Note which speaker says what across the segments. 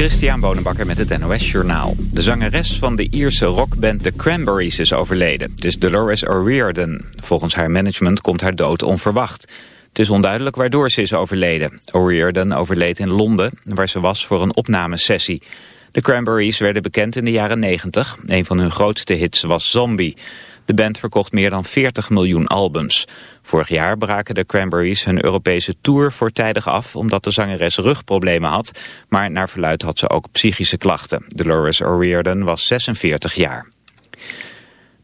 Speaker 1: Christian Bonenbakker met het NOS Journaal. De zangeres van de Ierse rockband The Cranberries is overleden. Het is Dolores O'Riordan. Volgens haar management komt haar dood onverwacht. Het is onduidelijk waardoor ze is overleden. O'Riordan overleed in Londen, waar ze was voor een opnamesessie. De Cranberries werden bekend in de jaren 90. Een van hun grootste hits was Zombie. De band verkocht meer dan 40 miljoen albums. Vorig jaar braken de Cranberries hun Europese tour voortijdig af... omdat de zangeres rugproblemen had. Maar naar verluid had ze ook psychische klachten. Dolores O'Riordan was 46 jaar.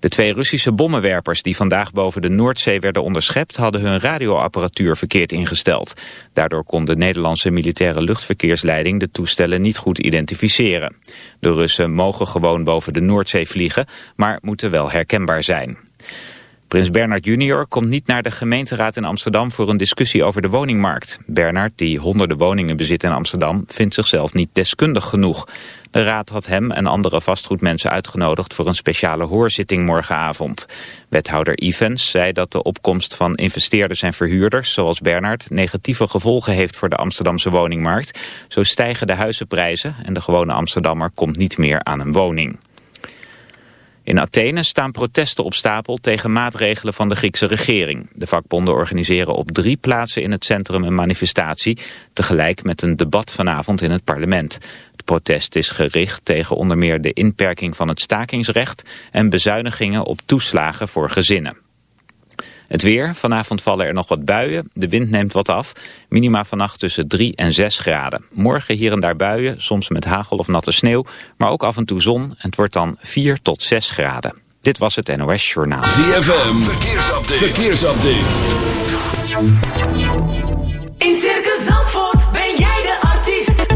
Speaker 1: De twee Russische bommenwerpers die vandaag boven de Noordzee werden onderschept... hadden hun radioapparatuur verkeerd ingesteld. Daardoor kon de Nederlandse militaire luchtverkeersleiding de toestellen niet goed identificeren. De Russen mogen gewoon boven de Noordzee vliegen, maar moeten wel herkenbaar zijn. Prins Bernard junior komt niet naar de gemeenteraad in Amsterdam voor een discussie over de woningmarkt. Bernard, die honderden woningen bezit in Amsterdam, vindt zichzelf niet deskundig genoeg. De raad had hem en andere vastgoedmensen uitgenodigd voor een speciale hoorzitting morgenavond. Wethouder Evans zei dat de opkomst van investeerders en verhuurders, zoals Bernard, negatieve gevolgen heeft voor de Amsterdamse woningmarkt. Zo stijgen de huizenprijzen en de gewone Amsterdammer komt niet meer aan een woning. In Athene staan protesten op stapel tegen maatregelen van de Griekse regering. De vakbonden organiseren op drie plaatsen in het centrum een manifestatie... tegelijk met een debat vanavond in het parlement. Het protest is gericht tegen onder meer de inperking van het stakingsrecht... en bezuinigingen op toeslagen voor gezinnen. Het weer, vanavond vallen er nog wat buien, de wind neemt wat af. Minima vannacht tussen 3 en 6 graden. Morgen hier en daar buien, soms met hagel of natte sneeuw, maar ook af en toe zon. En het wordt dan 4 tot 6 graden. Dit was het NOS Journaal.
Speaker 2: ZFM, verkeersupdate. verkeersupdate.
Speaker 3: In Circus Zandvoort ben jij de artiest.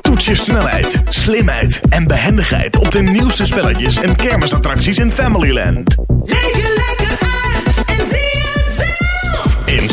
Speaker 4: Toets je snelheid, slimheid en behendigheid op de nieuwste spelletjes en kermisattracties in Familyland.
Speaker 3: Leef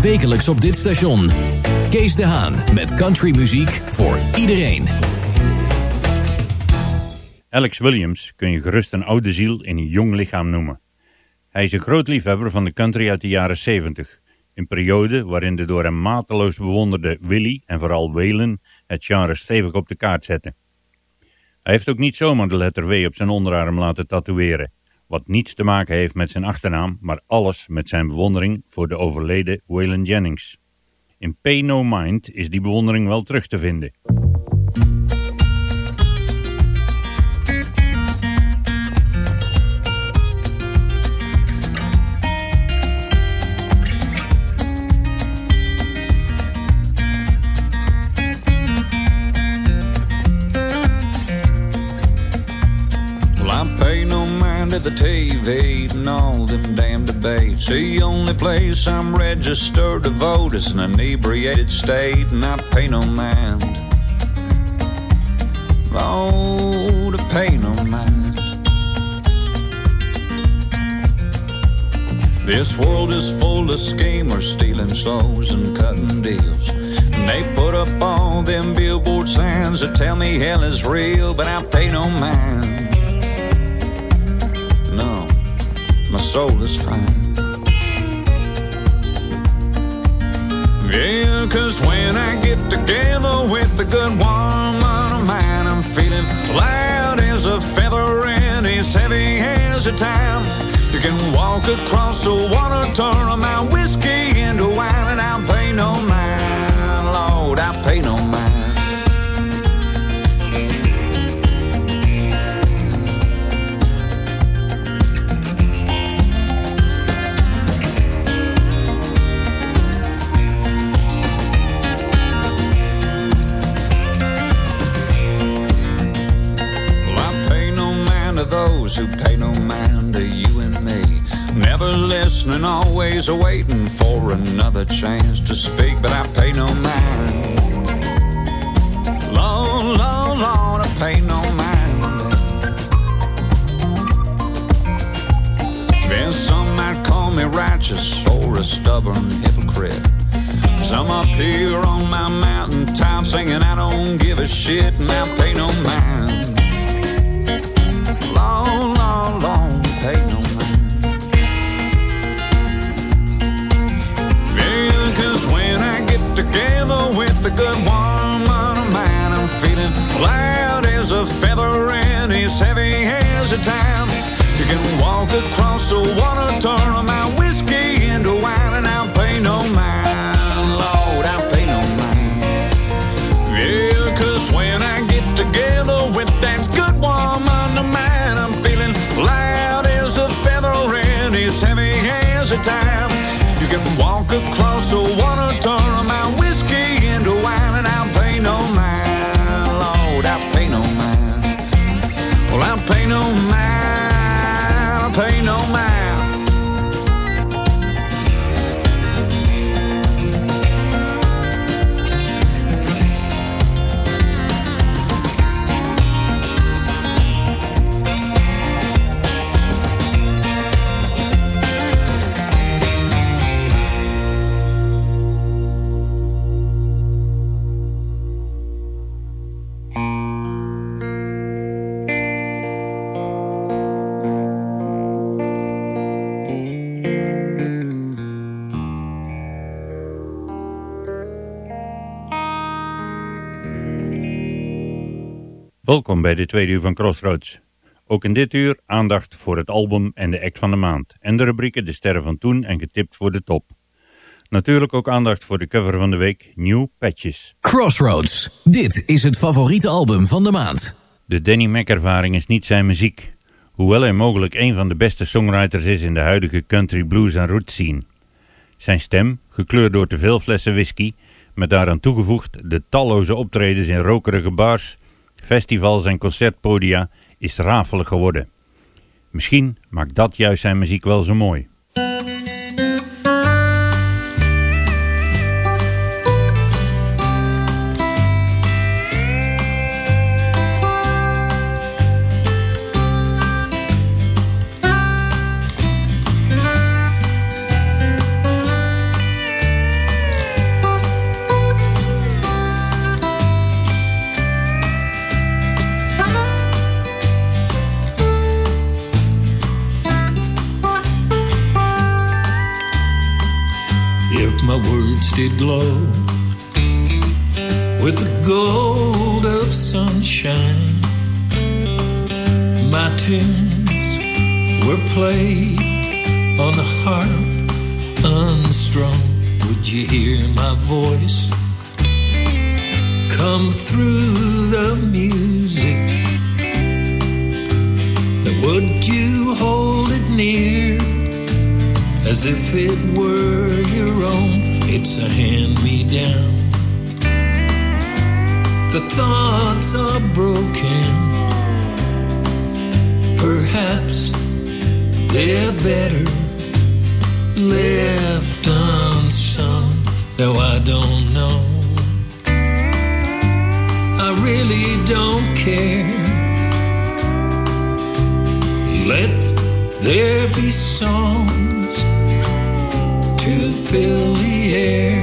Speaker 5: Wekelijks op dit station. Kees de Haan met countrymuziek voor iedereen.
Speaker 6: Alex Williams kun je gerust een oude ziel in een jong lichaam noemen. Hij is een groot liefhebber van de country uit de jaren 70. Een periode waarin de door hem mateloos bewonderde Willie en vooral Waylon het genre stevig op de kaart zetten. Hij heeft ook niet zomaar de letter W op zijn onderarm laten tatoeëren, wat niets te maken heeft met zijn achternaam, maar alles met zijn bewondering voor de overleden Waylon Jennings. In Pay No Mind is die bewondering wel terug te vinden.
Speaker 7: The TV and all them damn debates. The only place I'm registered to vote is an inebriated state, and I pay no mind. Oh, to pay no mind. This world is full of schemers stealing souls and cutting deals. They put up all them billboard signs that tell me hell is real, but I pay no mind. Gold is fine. Yeah, cause when I get together with a good woman of mine, I'm feeling light as a feather and as heavy as a time. You can walk across the water, turn my whiskey into wine, and I'll pay no mind, Lord, I pay no mind. Listening, always waiting for another chance to speak, but I pay no mind. Lord, Lord, Lord, I pay no mind. Then some might call me righteous or a stubborn hypocrite. Some up here on my mountaintop singing, I don't give a shit, and I pay no mind. Long, long, long, pay no a good woman of mine, I'm feeling light as a feather and as heavy as a time. You can walk across the water, turn my whiskey into wine, and I'll pay no mind. Lord, I'll pay no mind. Yeah, cause when I get together with that good woman of mine, I'm feeling light as a feather and as heavy as a time. You can walk across the water,
Speaker 6: Welkom bij de tweede uur van Crossroads. Ook in dit uur aandacht voor het album en de act van de maand. En de rubrieken De Sterren van Toen en Getipt voor de Top. Natuurlijk ook aandacht voor de cover van de week New Patches.
Speaker 5: Crossroads. Dit is het favoriete album van de maand.
Speaker 6: De Danny Mac ervaring is niet zijn muziek. Hoewel hij mogelijk een van de beste songwriters is in de huidige country blues en roots scene. Zijn stem, gekleurd door te veel flessen whisky, met daaraan toegevoegd de talloze optredens in rokerige bars, festivals en concertpodia, is rafelig geworden. Misschien maakt dat juist zijn muziek wel zo mooi.
Speaker 8: My words did glow with the gold of sunshine, my tunes were played on the harp unstrung. Would you hear my voice come through the music? Then would you hold it near? As if it were your own. It's a hand me down. The thoughts are broken. Perhaps they're better left unsung. Though I don't know. I really don't care. Let there be songs to fill the air.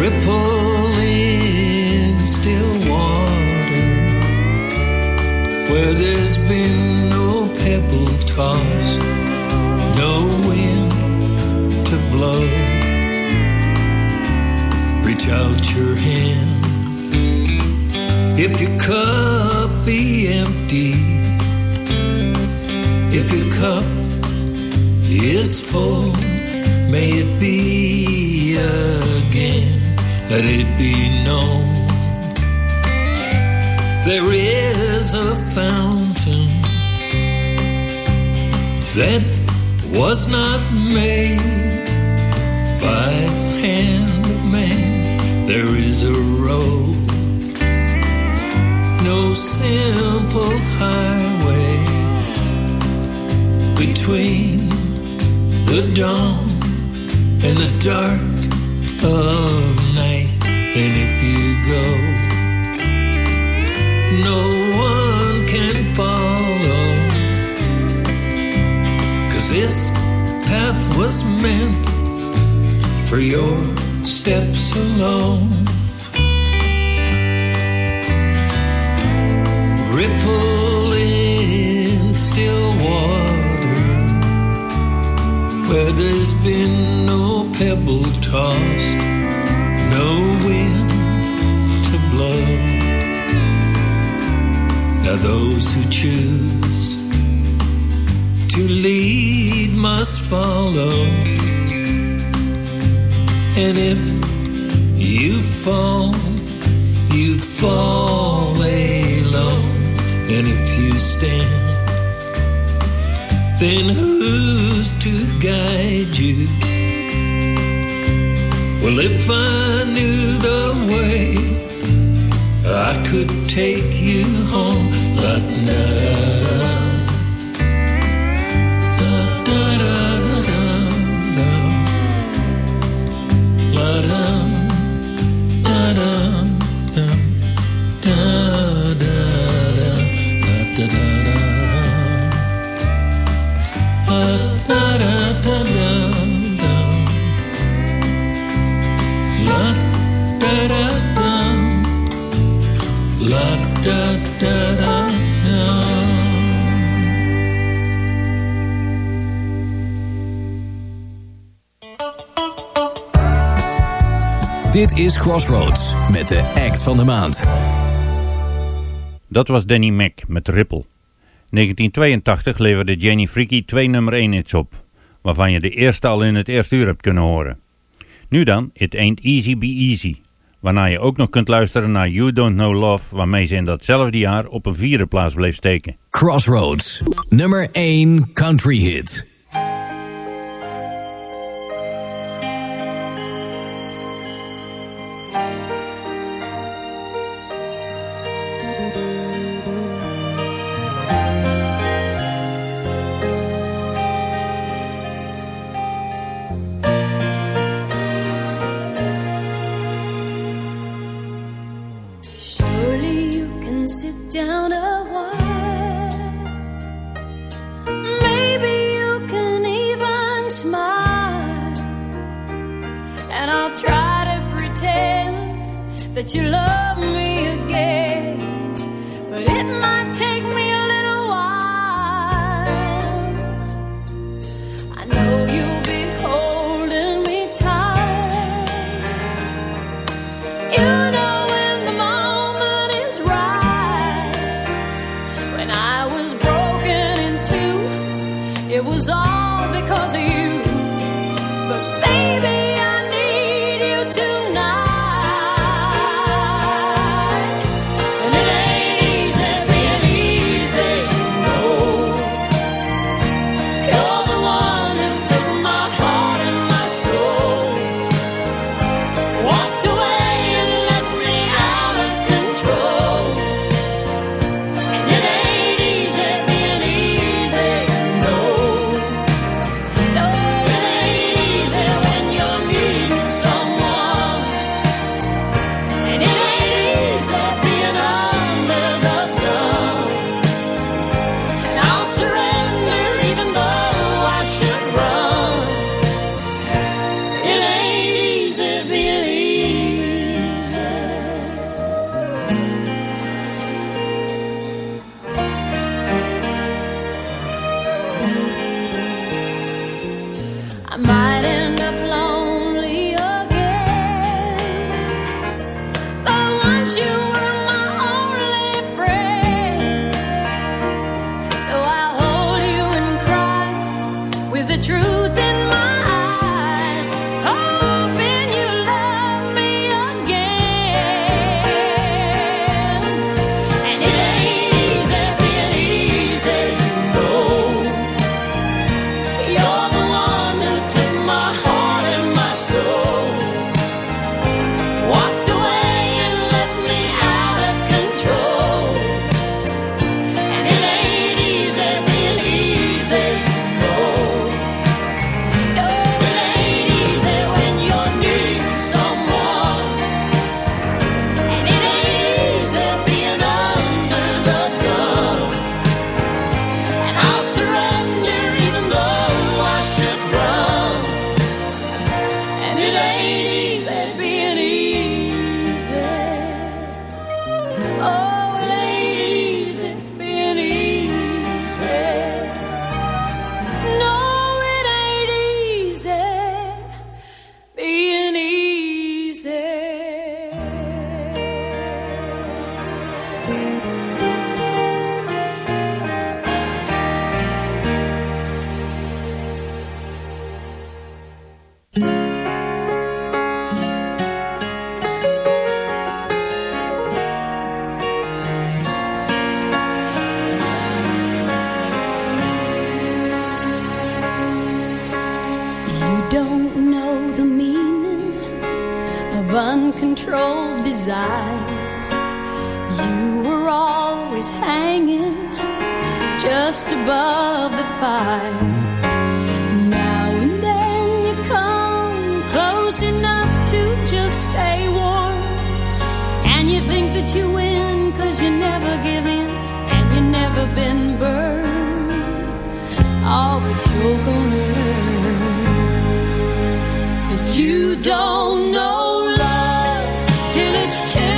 Speaker 8: Ripple in still water. where there's been no pebble tossed, no wind to blow. Reach out your hand if your cup be empty, if your cup is full, may it be again. Let it be known there is a fountain that was not made by the hand of man. There is a road, no simple highway between the dawn and the dark of night. And if you go, no one can follow. Cause this path was meant for your steps alone. There's been no pebble tossed, no wind to blow. Now those who choose to lead must follow. And if you fall, you fall alone. And if you stand, then who's to guide you? Well, if I knew the way, I could take you home. La, da,
Speaker 9: is Crossroads met de act van de maand.
Speaker 6: Dat was Danny Mac met Ripple. 1982 leverde Jenny Freaky twee nummer 1 hits op, waarvan je de eerste al in het eerste uur hebt kunnen horen. Nu dan, It Ain't Easy Be Easy, waarna je ook nog kunt luisteren naar You Don't Know Love, waarmee ze in datzelfde jaar op een vierde plaats bleef steken.
Speaker 9: Crossroads, nummer 1 country hit.
Speaker 10: You don't know the meaning of
Speaker 9: uncontrolled desire. You were always hanging just above the fire. Now and then you come close enough to just stay warm. And you think that you win cause you never give in and you never been burned. Oh, but you're gonna learn. You don't know love till it's changed.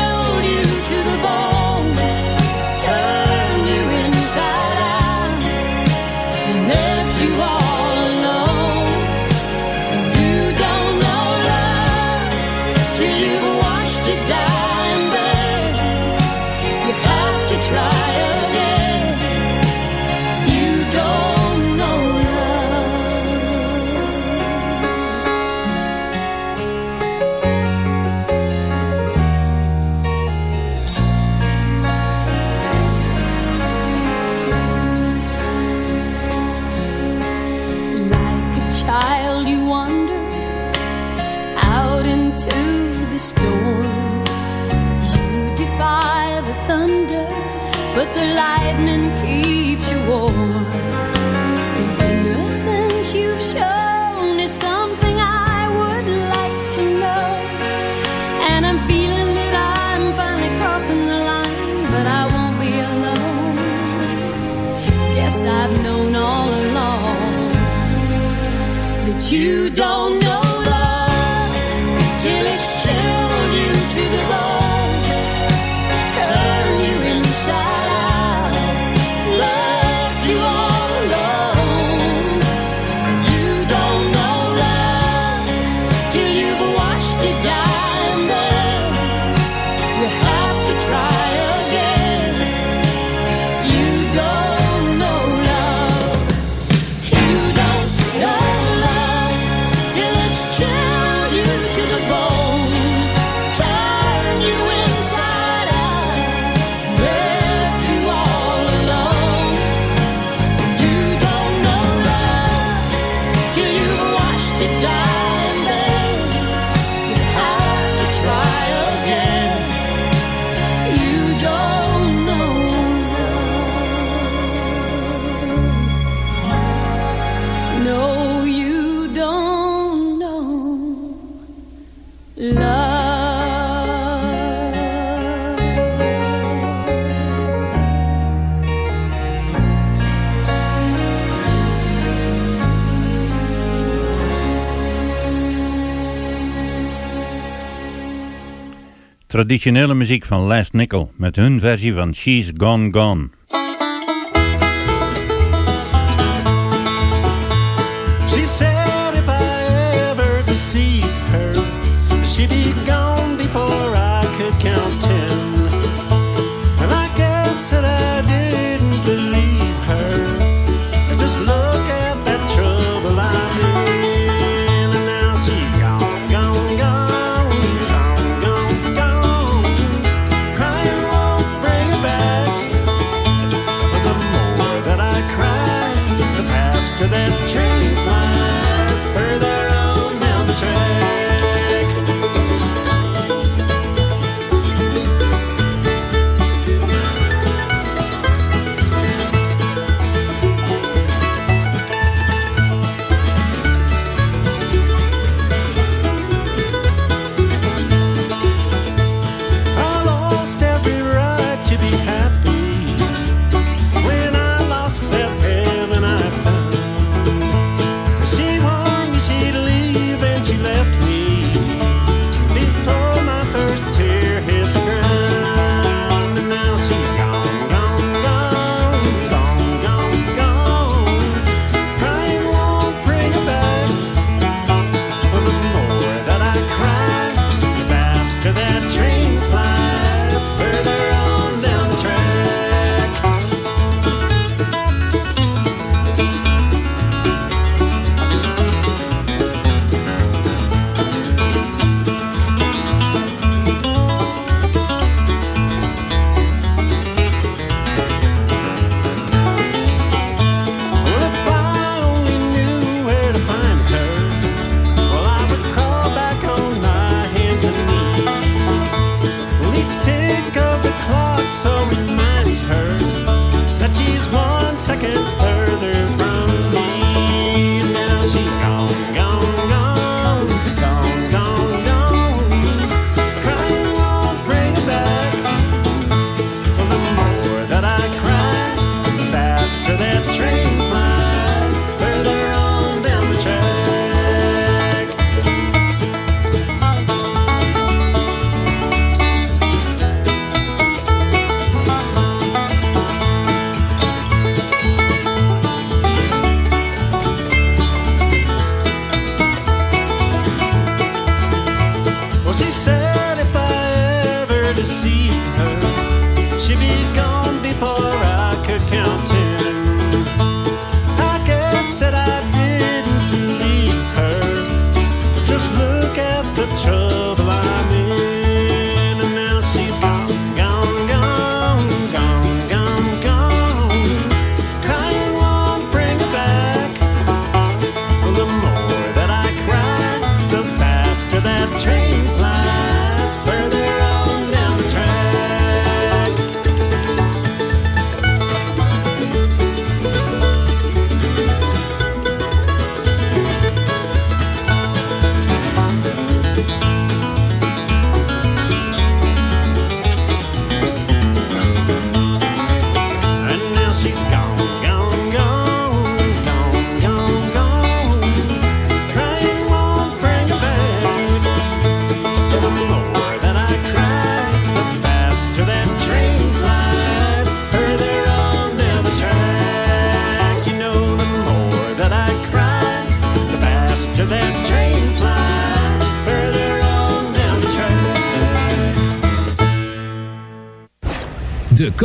Speaker 6: traditionele muziek van Last Nickel met hun versie van She's Gone Gone.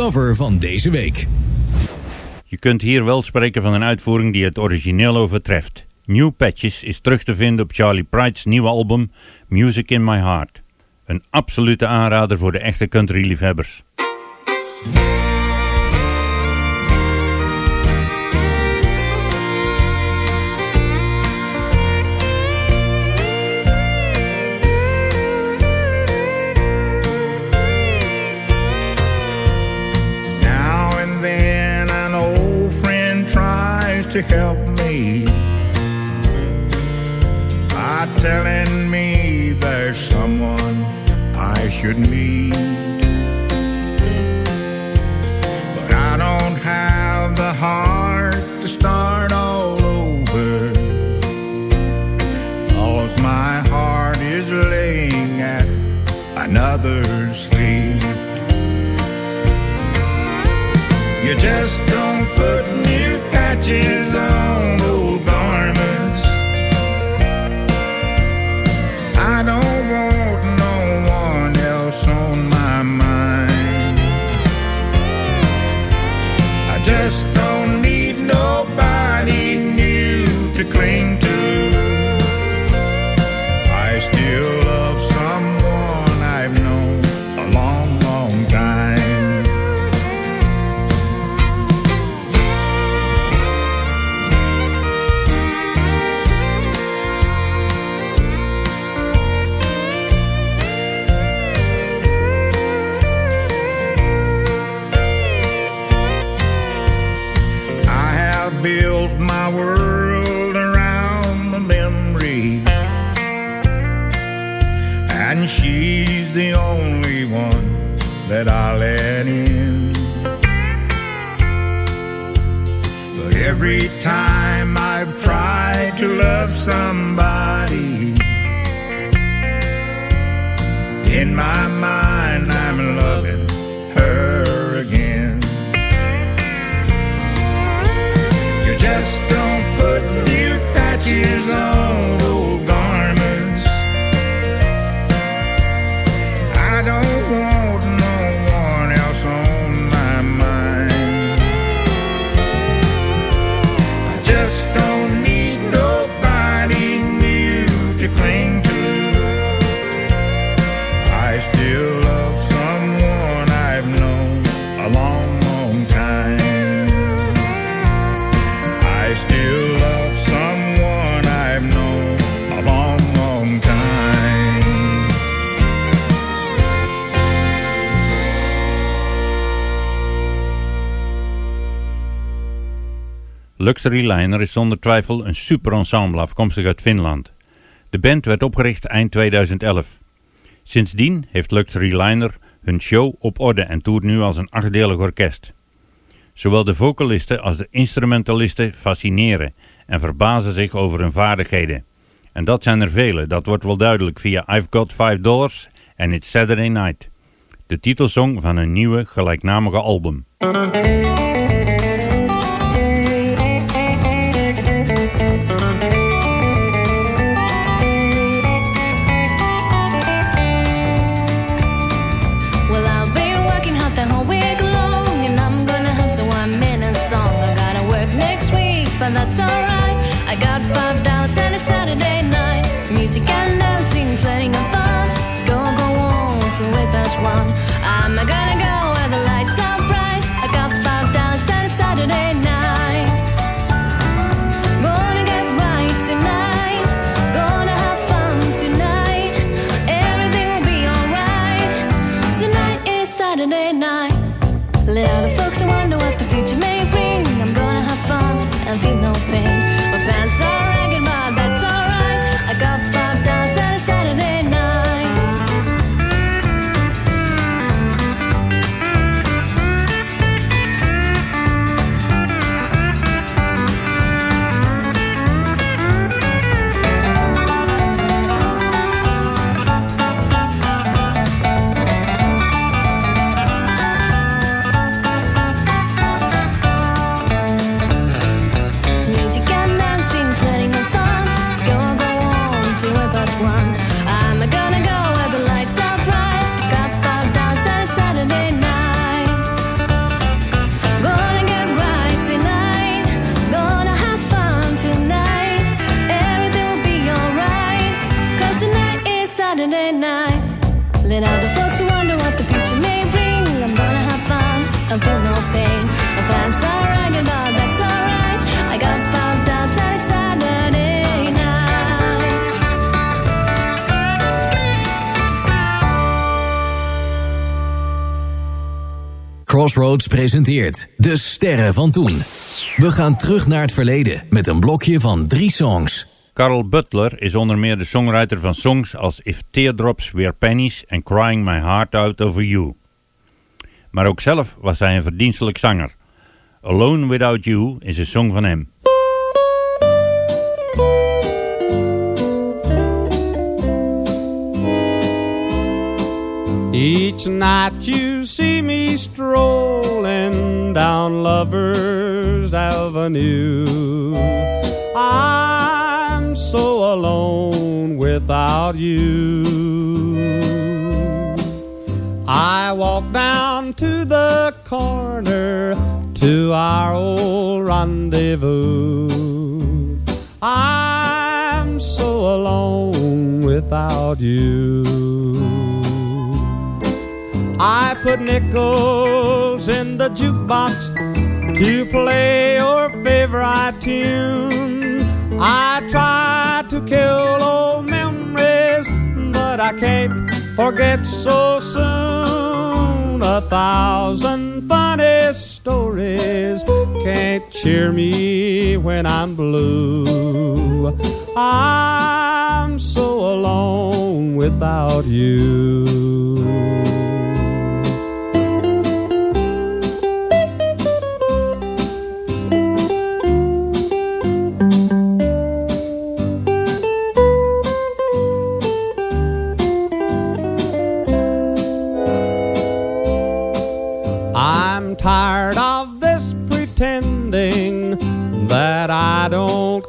Speaker 5: cover van deze week.
Speaker 6: Je kunt hier wel spreken van een uitvoering die het origineel overtreft. New Patches is terug te vinden op Charlie Pride's nieuwe album Music in My Heart. Een absolute aanrader voor de echte country-liefhebbers.
Speaker 11: to help me by telling me there's someone I should meet.
Speaker 12: Luxury Liner is zonder twijfel een super ensemble afkomstig uit Finland. De band werd opgericht eind 2011. Sindsdien heeft Luxury Liner hun show op orde en toert nu als een achtdelig orkest. Zowel de vocalisten als de instrumentalisten fascineren en verbazen zich over hun vaardigheden. En dat zijn er vele, dat wordt wel duidelijk via I've Got Five Dollars en It's Saturday Night. De titelsong van een nieuwe gelijknamige album.
Speaker 5: Presenteert De Sterren van Toen. We gaan terug naar het verleden met een blokje van drie songs.
Speaker 12: Carl Butler is onder meer de songwriter van songs als If Teardrops Were Pennies en Crying My Heart Out Over You. Maar ook zelf was hij een verdienstelijk zanger. Alone Without You is een song van hem.
Speaker 13: Each night you see me strolling down Lover's Avenue. I'm so alone without you. I walk down to the corner to our old rendezvous. I'm so alone without you. I put nickels in the jukebox to play your favorite tune. I try to kill old memories, but I can't forget so soon. A thousand funny stories can't cheer me when I'm blue. I'm so alone without you.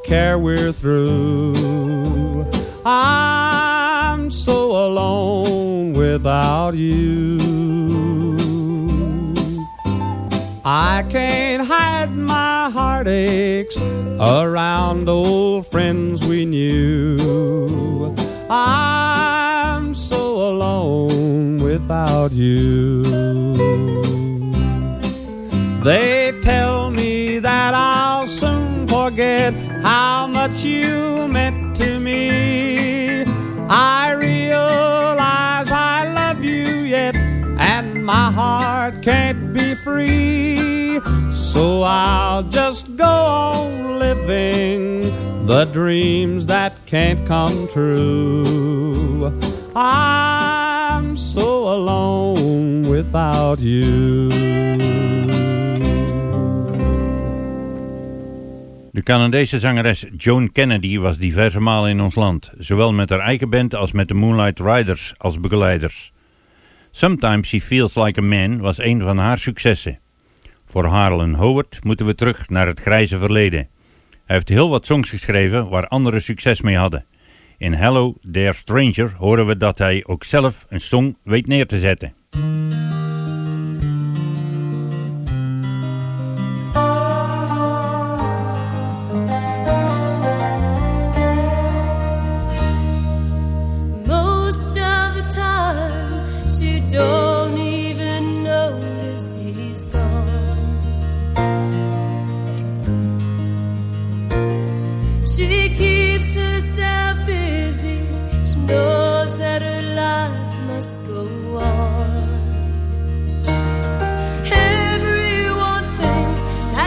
Speaker 13: Care we're through. I'm so alone without you. I can't hide my heartaches around old friends we knew. I'm so alone without you. They forget how much you meant to me. I realize I love you yet, and my heart can't be free. So I'll just go on living the dreams that can't come true. I'm so alone without you.
Speaker 6: De Canadese zangeres Joan Kennedy was diverse malen in ons land, zowel met haar eigen band als met de Moonlight Riders als begeleiders. Sometimes She Feels Like a Man was een van haar successen. Voor Harlan Howard moeten we terug naar het grijze verleden. Hij heeft heel wat songs geschreven waar anderen succes mee hadden. In Hello, Dear Stranger horen we dat hij ook zelf een song weet neer te zetten.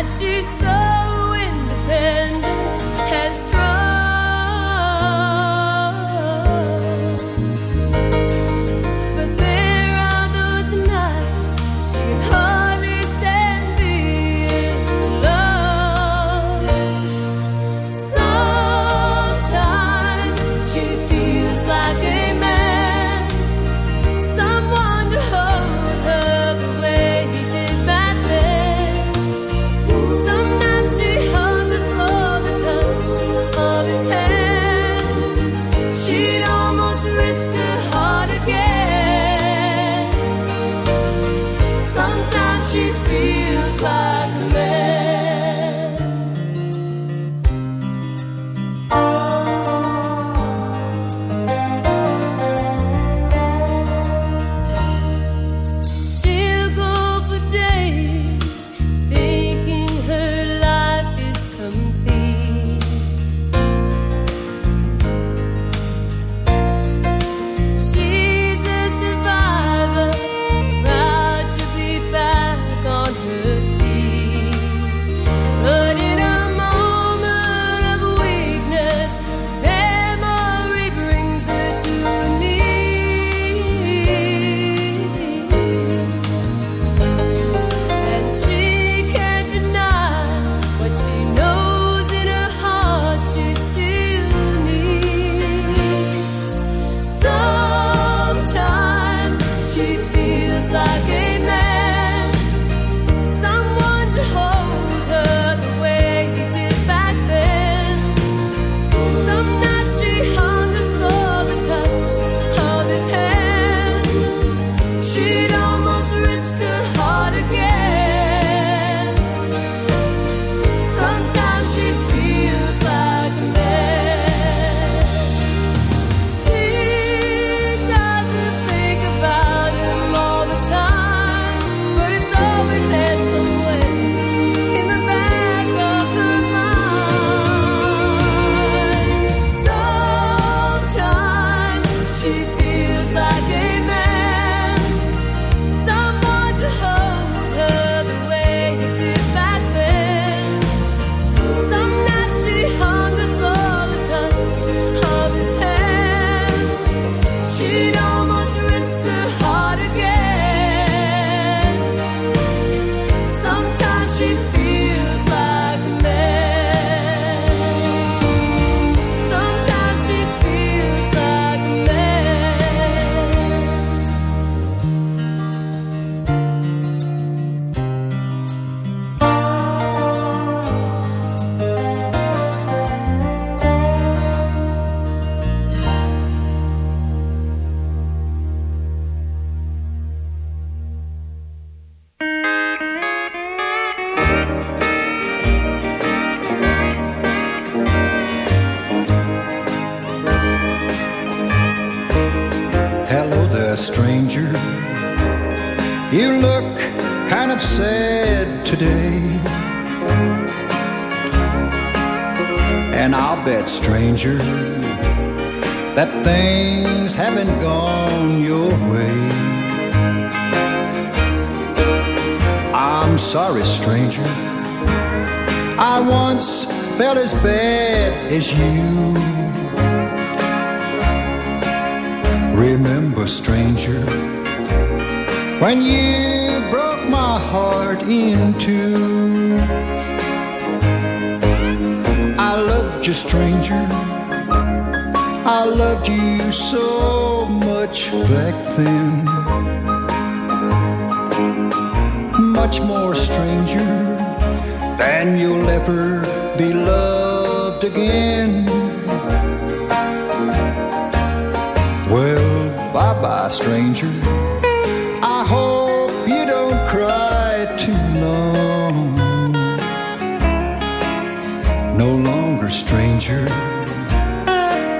Speaker 9: you
Speaker 14: so see as you. Remember, stranger, when you broke my heart in two. I loved you, stranger. I loved you so much back then. Much more, stranger, than you'll ever be loved again. Well, bye bye, stranger. I hope you don't cry too long. No longer, stranger,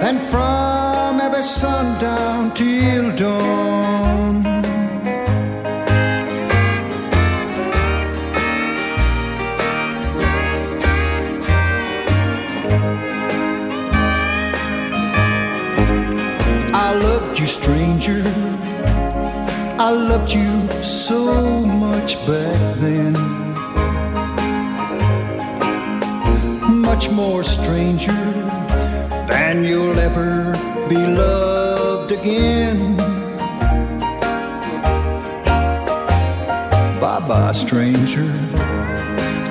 Speaker 14: than from every sundown till dawn. Stranger. I loved you so much back then. Much more, stranger, than you'll ever be loved again. Bye bye, stranger.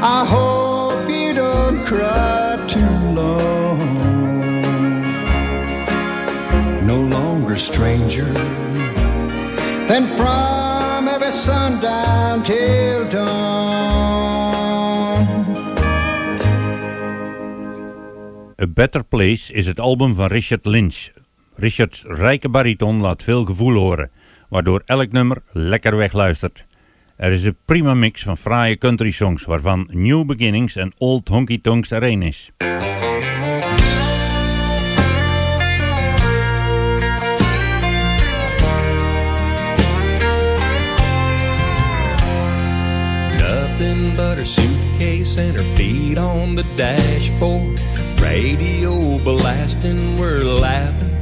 Speaker 14: I hope you don't cry too long. Stranger, than from sundown.
Speaker 6: A Better Place is het album van Richard Lynch. Richards rijke bariton laat veel gevoel horen, waardoor elk nummer lekker wegluistert. Er is een prima mix van fraaie country songs, waarvan New Beginnings en Old Honky Tonks er een is.
Speaker 15: But her suitcase and her feet on the dashboard. Radio blasting, we're laughing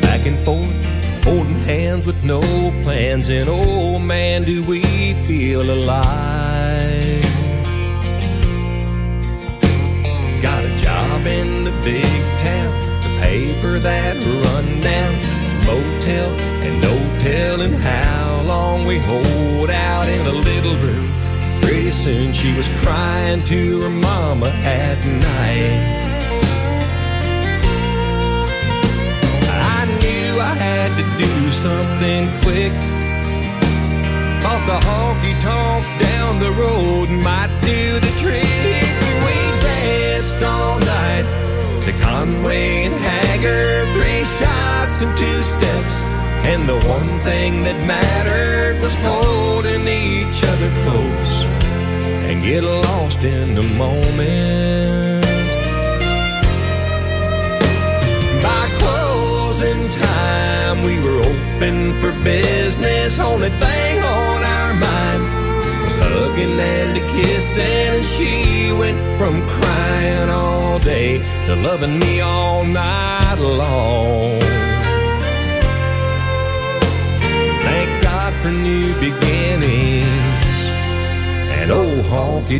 Speaker 15: back and forth, holding hands with no plans. And oh man, do we feel alive. Got a job in the big town to pay for that rundown motel, and no telling how long we hold out in a little room. Pretty soon she was crying to her mama at night. I knew I had to do something quick. Thought the honky tonk down the road might do the trick. We danced all night to Conway and Haggard, three shots and two steps. And the one thing that mattered was holding each other close and get lost in the moment. By closing time, we were open for business. Only thing on our mind was hugging and kissing. And she went from crying all day to loving me all night long. Thank God for new beginnings and old honky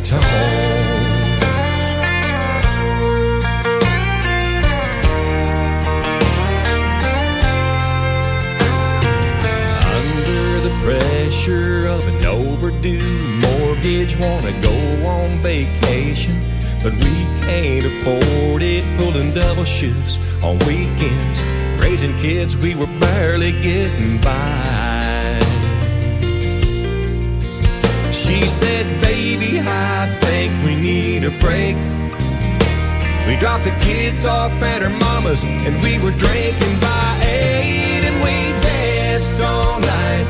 Speaker 15: the pressure of an overdue mortgage, wanna go on vacation, but we can't afford it. Pulling double shifts on weekends, raising kids, we were barely getting by. She said, Baby, I think we need a break. We dropped the kids off at her mama's and we were drinking by eight and we danced all night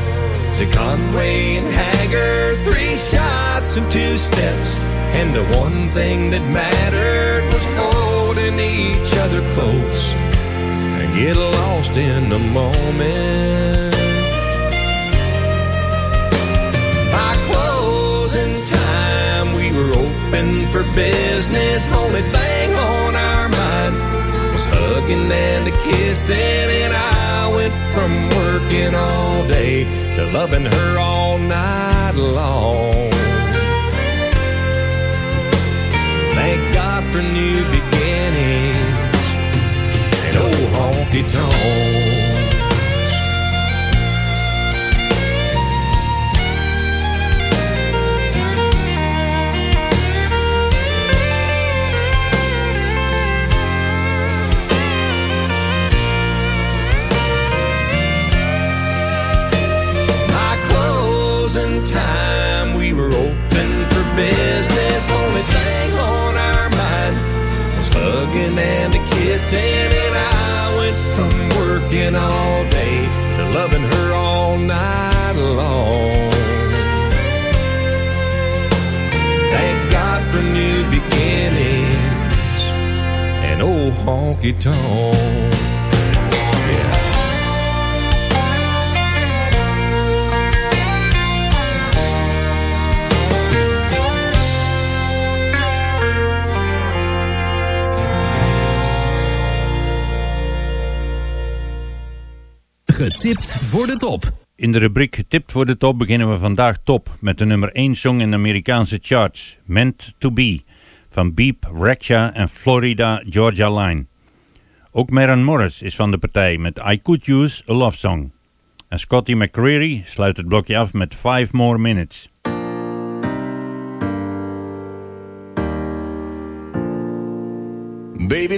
Speaker 15: to Conway and Haggard. Three shots and two steps. And the one thing that mattered was holding each other close and get lost in the moment. for business. Only thing on our mind was hugging and a kissing. And I went from working all day to loving her all night long. Thank God for new beginnings and old honky tonk. Time, we were open for business. Only thing on our mind was hugging and a kissing. And I went from working all day to loving her all night long. Thank God for new beginnings and old honky tonk.
Speaker 5: Getipt voor de top.
Speaker 6: In de rubriek Getipt voor de top beginnen we vandaag top met de nummer 1 song in de Amerikaanse charts, Meant to Be, van Beep, Rexha en Florida Georgia Line. Ook Maren Morris is van de partij met I Could Use a Love Song. En Scotty McCreery sluit het blokje af met 5 More Minutes.
Speaker 16: Baby,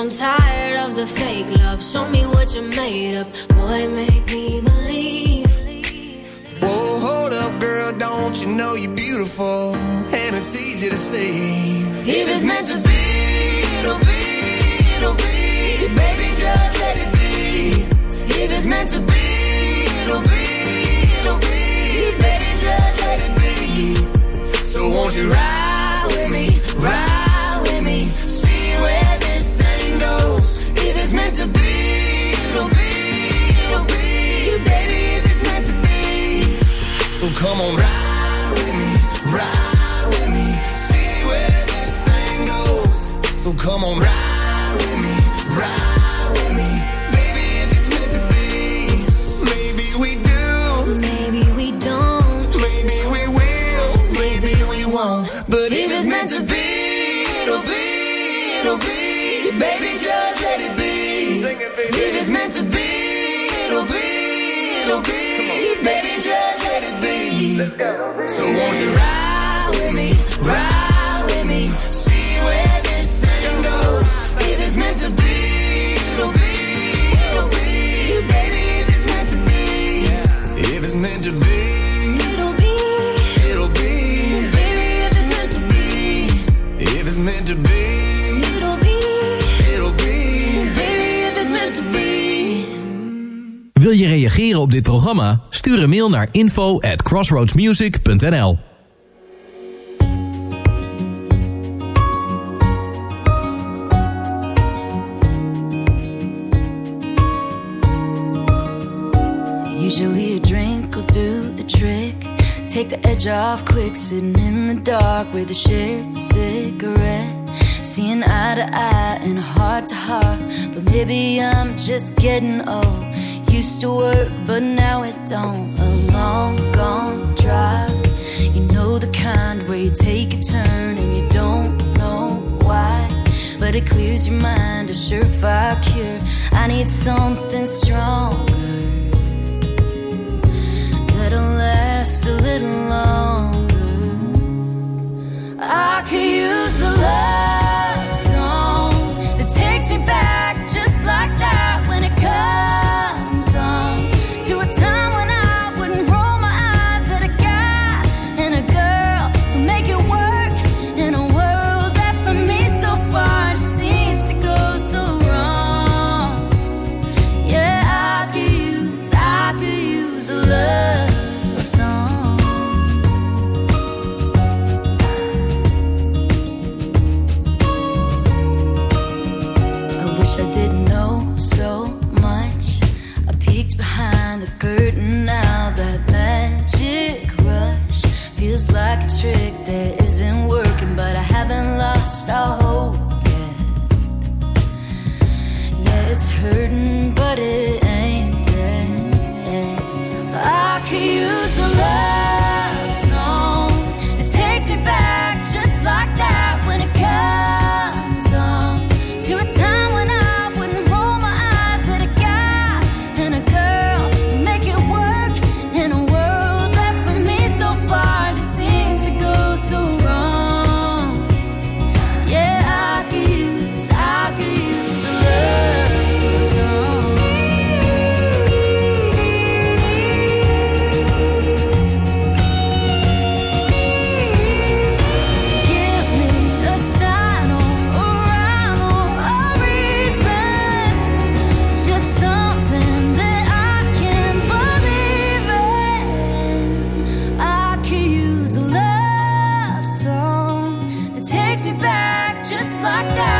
Speaker 9: I'm tired of the fake love. Show me what you're made of. Boy, make me believe.
Speaker 16: Whoa, hold up, girl, don't you know you're beautiful? And it's easy to see. If it's meant to be, it'll be, it'll be. Baby, just let it be. If it's meant to be, it'll be, it'll be. Baby, just let it be.
Speaker 5: Naar info at crossroadsmusic.nl
Speaker 12: Usually a drink will do the trick. Take the edge off quick, sitting in the dark with a shared cigarette. Seeing eye to eye and heart to heart. But maybe I'm just getting old. Used to work, but now it don't. It clears your mind, a surefire cure. I need something stronger that'll last a little longer. I could use a love song that takes me back just like that.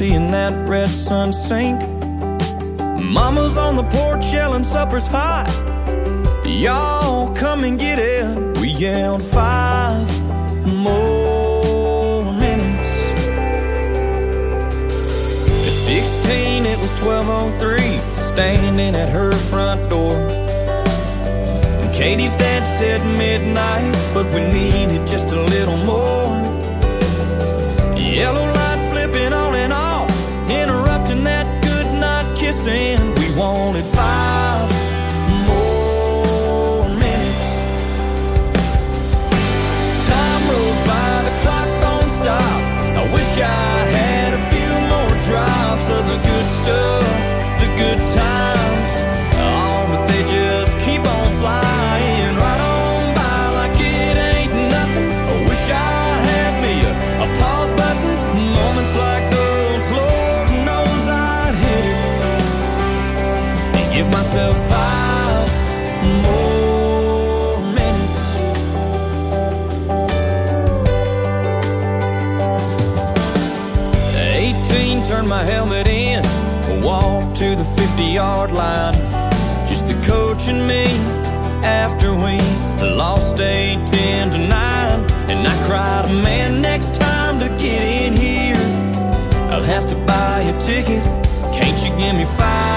Speaker 17: seeing that red sun sink. Mama's on the porch yelling, supper's hot. Y'all come and get it. We yelled five more minutes. At 16, it was 1203, standing at her front door. And Katie's dad said midnight, but we needed just a little more. Yellow sin. We wanted fire. ticket. Can't you give me five?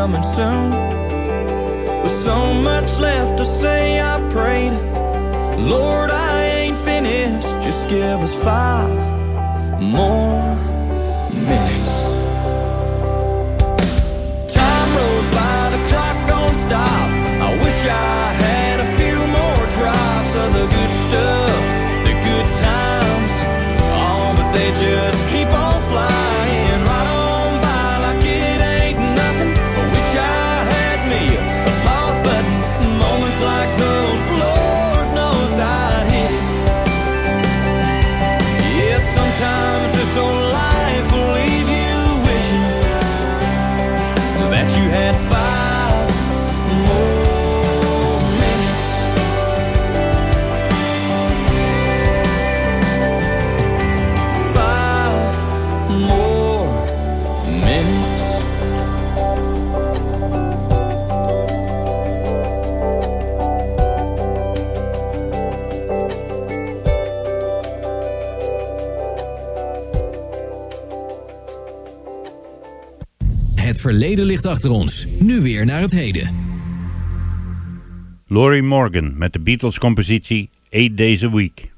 Speaker 17: coming soon. With so much left to say, I prayed, Lord, I ain't finished. Just give us five more minutes. Time rolls by, the clock don't stop. I wish I had.
Speaker 8: verleden ligt achter ons. Nu weer naar het heden.
Speaker 9: Laurie Morgan met de Beatles-compositie Eight Days a Week.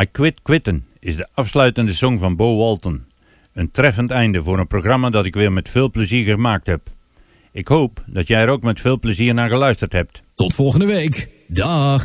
Speaker 6: I
Speaker 9: Quit Quitten is de afsluitende song van Bo Walton. Een treffend einde voor een programma dat ik weer met veel plezier gemaakt heb. Ik hoop dat jij er ook met veel plezier naar geluisterd hebt.
Speaker 8: Tot volgende week. Dag.